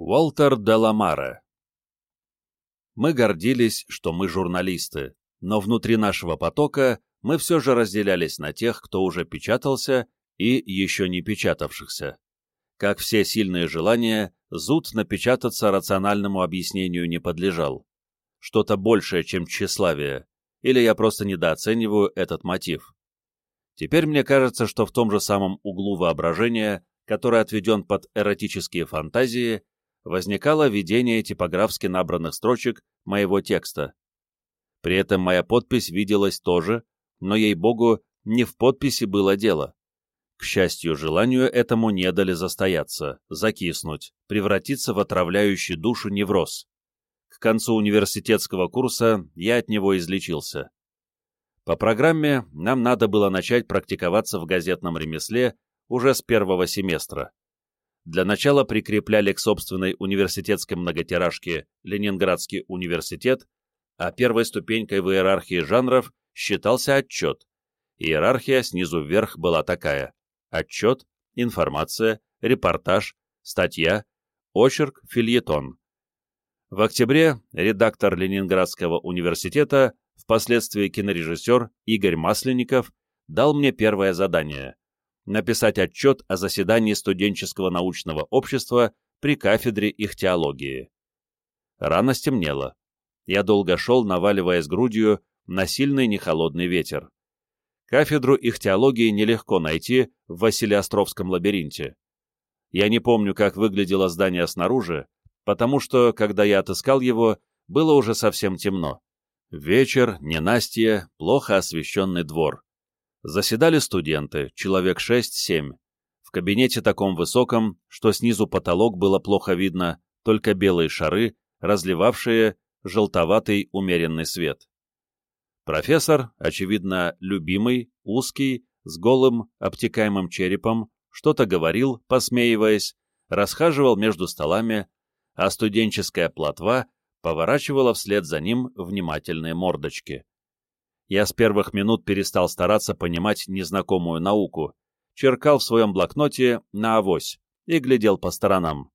Уолтер Деламаре Мы гордились, что мы журналисты, но внутри нашего потока мы все же разделялись на тех, кто уже печатался, и еще не печатавшихся. Как все сильные желания, зуд напечататься рациональному объяснению не подлежал. Что-то большее, чем тщеславие, или я просто недооцениваю этот мотив. Теперь мне кажется, что в том же самом углу воображения, который отведен под эротические фантазии, возникало видение типографски набранных строчек моего текста. При этом моя подпись виделась тоже, но, ей-богу, не в подписи было дело. К счастью, желанию этому не дали застояться, закиснуть, превратиться в отравляющий душу невроз. К концу университетского курса я от него излечился. По программе нам надо было начать практиковаться в газетном ремесле уже с первого семестра для начала прикрепляли к собственной университетской многотиражке Ленинградский университет, а первой ступенькой в иерархии жанров считался отчет. Иерархия снизу вверх была такая. Отчет, информация, репортаж, статья, очерк, фильетон. В октябре редактор Ленинградского университета, впоследствии кинорежиссер Игорь Масленников, дал мне первое задание написать отчет о заседании студенческого научного общества при кафедре их теологии. Рано стемнело. Я долго шел, наваливаясь грудью на сильный нехолодный ветер. Кафедру их теологии нелегко найти в Василиостровском лабиринте. Я не помню, как выглядело здание снаружи, потому что, когда я отыскал его, было уже совсем темно. Вечер, ненастье, плохо освещенный двор. Заседали студенты, человек 6-7. В кабинете таком высоком, что снизу потолок было плохо видно, только белые шары, разливавшие желтоватый умеренный свет. Профессор, очевидно, любимый, узкий, с голым, обтекаемым черепом, что-то говорил, посмеиваясь, расхаживал между столами, а студенческая плотва поворачивала вслед за ним внимательные мордочки я с первых минут перестал стараться понимать незнакомую науку, черкал в своем блокноте на авось и глядел по сторонам.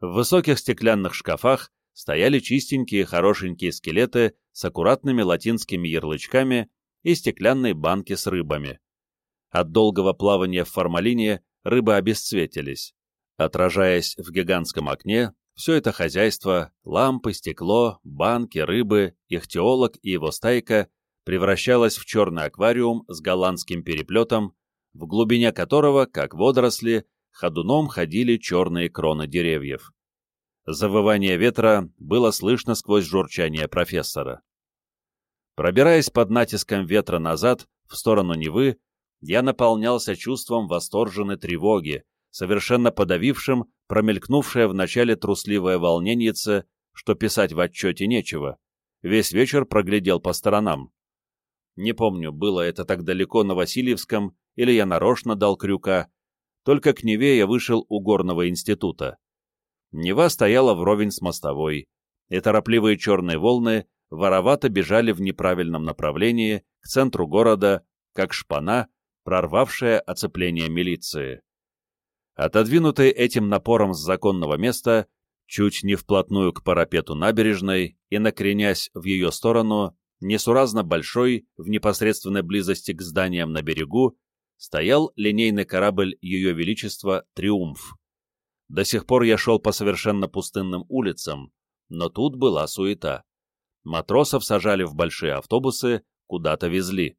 В высоких стеклянных шкафах стояли чистенькие хорошенькие скелеты с аккуратными латинскими ярлычками и стеклянные банки с рыбами. От долгого плавания в формалине рыбы обесцветились. Отражаясь в гигантском окне, все это хозяйство, лампы, стекло, банки, рыбы, ихтиолог и его стайка превращалась в черный аквариум с голландским переплетом, в глубине которого, как водоросли, ходуном ходили черные кроны деревьев. Завывание ветра было слышно сквозь журчание профессора. Пробираясь под натиском ветра назад, в сторону Невы, я наполнялся чувством восторженной тревоги, совершенно подавившим промелькнувшее в начале трусливое волненьице, что писать в отчете нечего. Весь вечер проглядел по сторонам. Не помню, было это так далеко на Васильевском, или я нарочно дал крюка. Только к Неве я вышел у горного института. Нева стояла вровень с мостовой, и торопливые черные волны воровато бежали в неправильном направлении к центру города, как шпана, прорвавшая оцепление милиции. Отодвинутый этим напором с законного места, чуть не вплотную к парапету набережной и накренясь в ее сторону, несуразно большой, в непосредственной близости к зданиям на берегу, стоял линейный корабль Ее Величества «Триумф». До сих пор я шел по совершенно пустынным улицам, но тут была суета. Матросов сажали в большие автобусы, куда-то везли.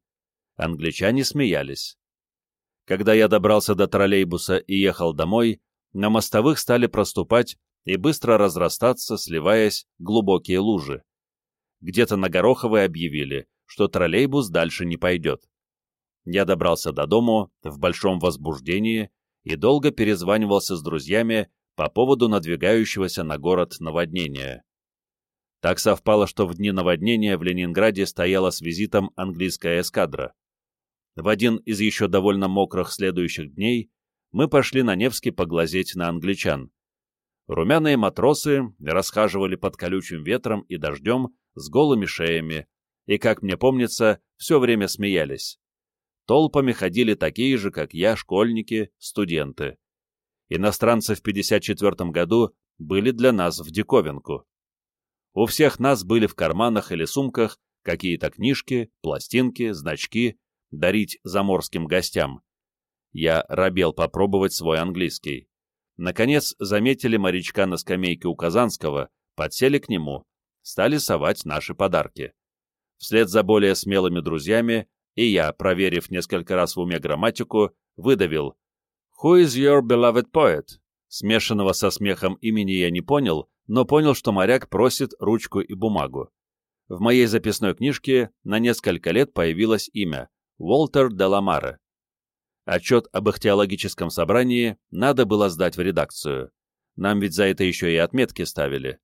Англичане смеялись. Когда я добрался до троллейбуса и ехал домой, на мостовых стали проступать и быстро разрастаться, сливаясь, глубокие лужи где-то на Гороховой объявили, что троллейбус дальше не пойдет. Я добрался до дому в большом возбуждении и долго перезванивался с друзьями по поводу надвигающегося на город наводнения. Так совпало, что в дни наводнения в Ленинграде стояла с визитом английская эскадра. В один из еще довольно мокрых следующих дней мы пошли на Невский поглазеть на англичан. Румяные матросы расхаживали под колючим ветром и дождем с голыми шеями, и, как мне помнится, все время смеялись. Толпами ходили такие же, как я, школьники, студенты. Иностранцы в 54 году были для нас в диковинку. У всех нас были в карманах или сумках какие-то книжки, пластинки, значки, дарить заморским гостям. Я робел попробовать свой английский. Наконец заметили морячка на скамейке у Казанского, подсели к нему, стали совать наши подарки. Вслед за более смелыми друзьями и я, проверив несколько раз в уме грамматику, выдавил «Who is your beloved poet?» Смешанного со смехом имени я не понял, но понял, что моряк просит ручку и бумагу. В моей записной книжке на несколько лет появилось имя — Уолтер Деламаре. Отчет об их теологическом собрании надо было сдать в редакцию. Нам ведь за это еще и отметки ставили.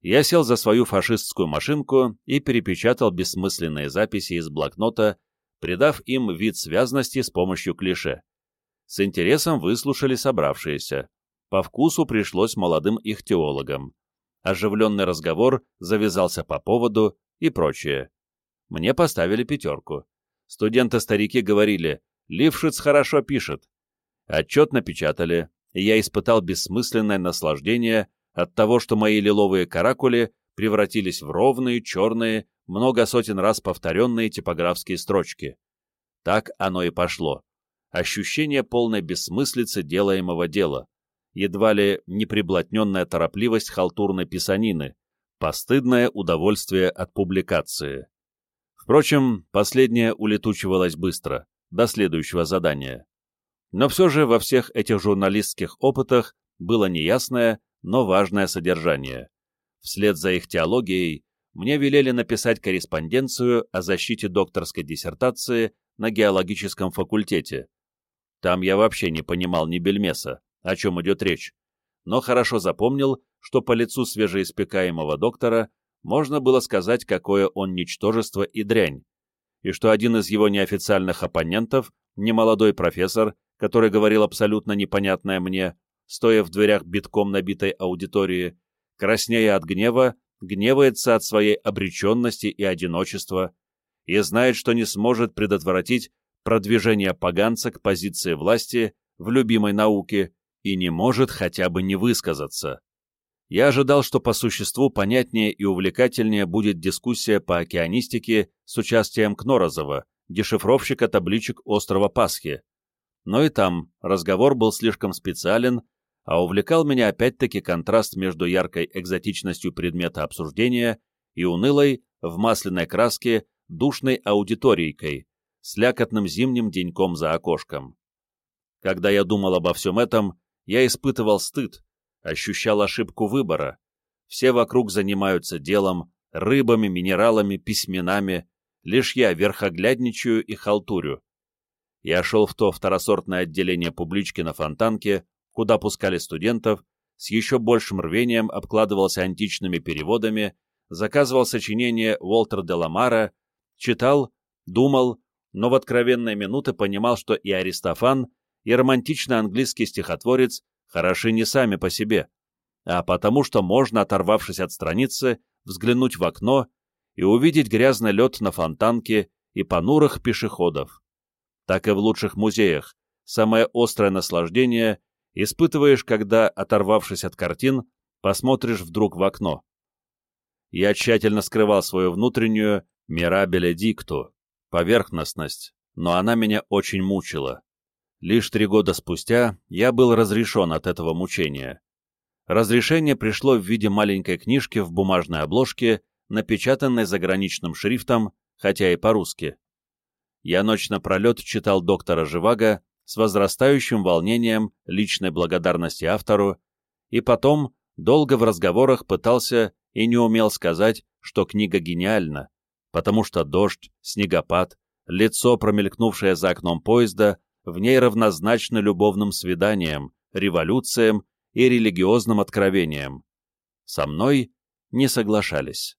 Я сел за свою фашистскую машинку и перепечатал бессмысленные записи из блокнота, придав им вид связности с помощью клише. С интересом выслушали собравшиеся. По вкусу пришлось молодым их теологам. Оживленный разговор завязался по поводу и прочее. Мне поставили пятерку. Студенты-старики говорили, Лившиц хорошо пишет. Отчет напечатали, и я испытал бессмысленное наслаждение от того, что мои лиловые каракули превратились в ровные, черные, много сотен раз повторенные типографские строчки. Так оно и пошло. Ощущение полной бессмыслицы делаемого дела, едва ли неприблотненная торопливость халтурной писанины, постыдное удовольствие от публикации. Впрочем, последнее улетучивалось быстро до следующего задания. Но все же во всех этих журналистских опытах было неясное, но важное содержание. Вслед за их теологией мне велели написать корреспонденцию о защите докторской диссертации на геологическом факультете. Там я вообще не понимал ни бельмеса, о чем идет речь, но хорошо запомнил, что по лицу свежеиспекаемого доктора можно было сказать, какое он ничтожество и дрянь, и что один из его неофициальных оппонентов, немолодой профессор, который говорил абсолютно непонятное мне, стоя в дверях битком набитой аудитории, краснея от гнева, гневается от своей обреченности и одиночества и знает, что не сможет предотвратить продвижение поганца к позиции власти в любимой науке и не может хотя бы не высказаться. Я ожидал, что по существу понятнее и увлекательнее будет дискуссия по океанистике с участием Кнорозова, дешифровщика табличек острова Пасхи. Но и там разговор был слишком специален, а увлекал меня опять-таки контраст между яркой экзотичностью предмета обсуждения и унылой, в масляной краске, душной аудиторийкой, с лякотным зимним деньком за окошком. Когда я думал обо всем этом, я испытывал стыд, ощущал ошибку выбора. Все вокруг занимаются делом, рыбами, минералами, письменами, лишь я верхоглядничаю и халтурю. Я шел в то второсортное отделение публички на Фонтанке, куда пускали студентов, с еще большим рвением обкладывался античными переводами, заказывал сочинения Уолтер де Ламара, читал, думал, но в откровенные минуты понимал, что и Аристофан, и романтичный английский стихотворец хороши не сами по себе, а потому что можно, оторвавшись от страницы, взглянуть в окно и увидеть грязный лед на фонтанке и понурых пешеходов. Так и в лучших музеях самое острое наслаждение испытываешь, когда, оторвавшись от картин, посмотришь вдруг в окно. Я тщательно скрывал свою внутреннюю «мирабеле дикту» — поверхностность, но она меня очень мучила. Лишь три года спустя я был разрешен от этого мучения. Разрешение пришло в виде маленькой книжки в бумажной обложке, напечатанной заграничным шрифтом, хотя и по-русски. Я ночь напролет читал доктора Живаго с возрастающим волнением личной благодарности автору, и потом долго в разговорах пытался и не умел сказать, что книга гениальна, потому что дождь, снегопад, лицо, промелькнувшее за окном поезда, в ней равнозначно любовным свиданиям, революциям и религиозным откровениям. Со мной не соглашались.